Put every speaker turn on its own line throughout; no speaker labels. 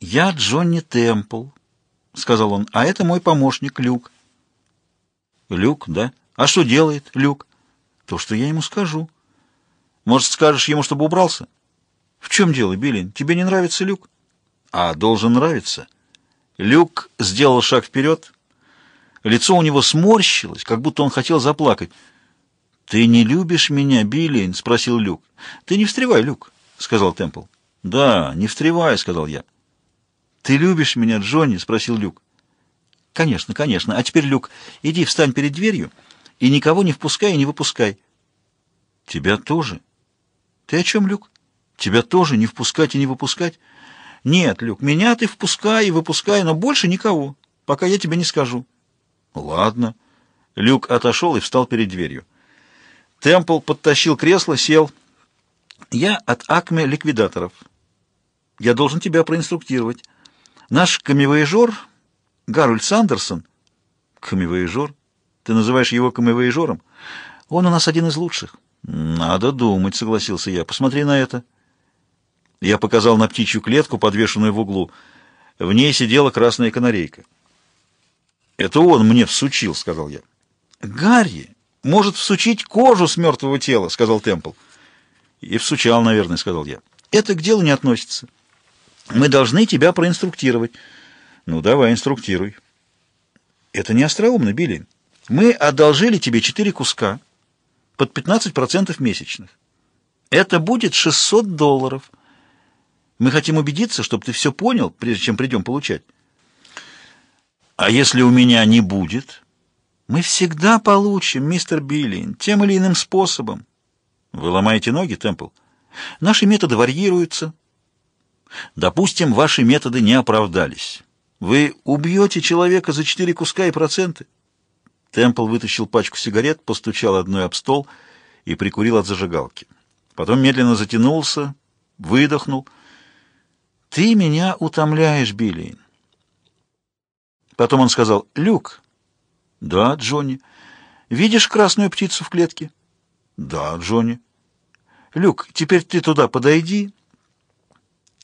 «Я Джонни Темпл», — сказал он, — «а это мой помощник Люк». «Люк, да? А что делает Люк?» «То, что я ему скажу». «Может, скажешь ему, чтобы убрался?» «В чем дело, Биллин? Тебе не нравится Люк?» «А, должен нравиться». Люк сделал шаг вперед. Лицо у него сморщилось, как будто он хотел заплакать. «Ты не любишь меня, Биллин?» — спросил Люк. «Ты не встревай, Люк», — сказал Темпл. «Да, не встревай», — сказал я. «Ты любишь меня, Джонни?» — спросил Люк. «Конечно, конечно. А теперь, Люк, иди встань перед дверью и никого не впускай и не выпускай». «Тебя тоже?» «Ты о чем, Люк? Тебя тоже не впускать и не выпускать?» «Нет, Люк, меня ты впускай и выпускай, но больше никого, пока я тебе не скажу». «Ладно». Люк отошел и встал перед дверью. Темпл подтащил кресло, сел. «Я от Акме ликвидаторов. Я должен тебя проинструктировать. Наш камевоежор, Гарольд Сандерсон...» «Камевоежор? Ты называешь его камевоежором? Он у нас один из лучших». «Надо думать», — согласился я. «Посмотри на это». Я показал на птичью клетку, подвешенную в углу. В ней сидела красная канарейка. «Это он мне всучил», — сказал я. «Гарри может всучить кожу с мертвого тела», — сказал Темпл. «И всучал, наверное», — сказал я. «Это к делу не относится. Мы должны тебя проинструктировать». «Ну, давай, инструктируй». «Это не остроумно, Билли. Мы одолжили тебе четыре куска под 15% месячных. Это будет 600 долларов». Мы хотим убедиться, чтобы ты все понял, прежде чем придем получать. А если у меня не будет? Мы всегда получим, мистер Биллин, тем или иным способом. Вы ломаете ноги, Темпл? Наши методы варьируются. Допустим, ваши методы не оправдались. Вы убьете человека за четыре куска и проценты. Темпл вытащил пачку сигарет, постучал одной об стол и прикурил от зажигалки. Потом медленно затянулся, выдохнул — «Ты меня утомляешь, Билли». Потом он сказал, «Люк». «Да, Джонни». «Видишь красную птицу в клетке?» «Да, Джонни». «Люк, теперь ты туда подойди,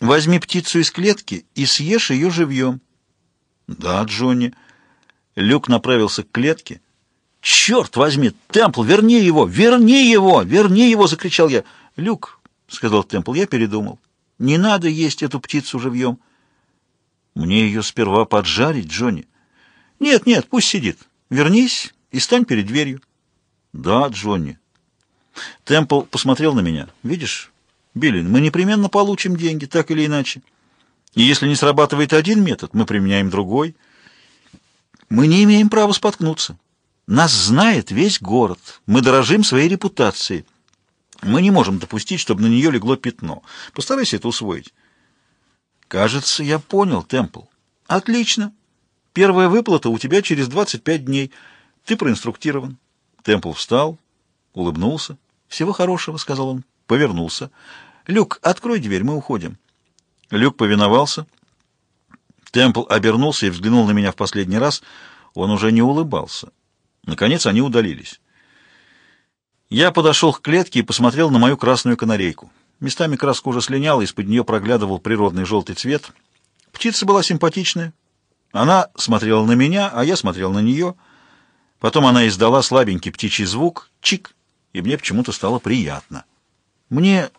возьми птицу из клетки и съешь ее живьем». «Да, Джонни». Люк направился к клетке. «Черт возьми, Темпл, верни его! Верни его! Верни его!» — закричал я. «Люк», — сказал Темпл, — «я передумал». Не надо есть эту птицу живьем. Мне ее сперва поджарить, Джонни. Нет, нет, пусть сидит. Вернись и стань перед дверью. Да, Джонни. Темпл посмотрел на меня. Видишь, Биллин, мы непременно получим деньги, так или иначе. И если не срабатывает один метод, мы применяем другой. Мы не имеем права споткнуться. Нас знает весь город. Мы дорожим своей репутацией. Мы не можем допустить, чтобы на нее легло пятно. Постарайся это усвоить. Кажется, я понял, Темпл. Отлично. Первая выплата у тебя через 25 дней. Ты проинструктирован. Темпл встал, улыбнулся. Всего хорошего, сказал он. Повернулся. Люк, открой дверь, мы уходим. Люк повиновался. Темпл обернулся и взглянул на меня в последний раз. Он уже не улыбался. Наконец они удалились. Я подошел к клетке и посмотрел на мою красную канарейку. Местами краска уже слиняла, из-под нее проглядывал природный желтый цвет. Птица была симпатичная. Она смотрела на меня, а я смотрел на нее. Потом она издала слабенький птичий звук, чик, и мне почему-то стало приятно. Мне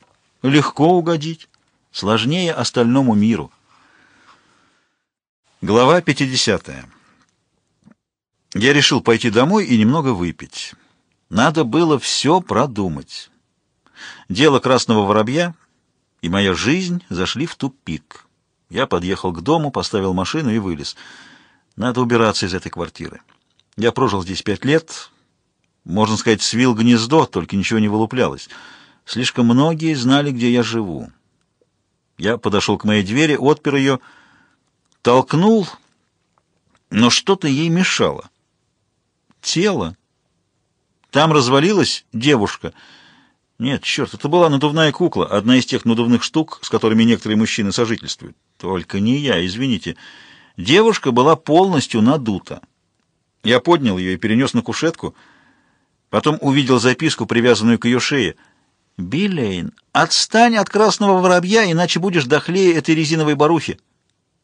легко угодить, сложнее остальному миру. Глава 50. Я решил пойти домой и немного выпить. Надо было все продумать. Дело красного воробья и моя жизнь зашли в тупик. Я подъехал к дому, поставил машину и вылез. Надо убираться из этой квартиры. Я прожил здесь пять лет, можно сказать, свил гнездо, только ничего не вылуплялось. Слишком многие знали, где я живу. Я подошел к моей двери, отпер ее, толкнул, но что-то ей мешало. Тело там развалилась девушка. Нет, черт, это была надувная кукла, одна из тех надувных штук, с которыми некоторые мужчины сожительствуют. Только не я, извините. Девушка была полностью надута. Я поднял ее и перенес на кушетку, потом увидел записку, привязанную к ее шее. «Биллейн, отстань от красного воробья, иначе будешь дохлее этой резиновой барухи».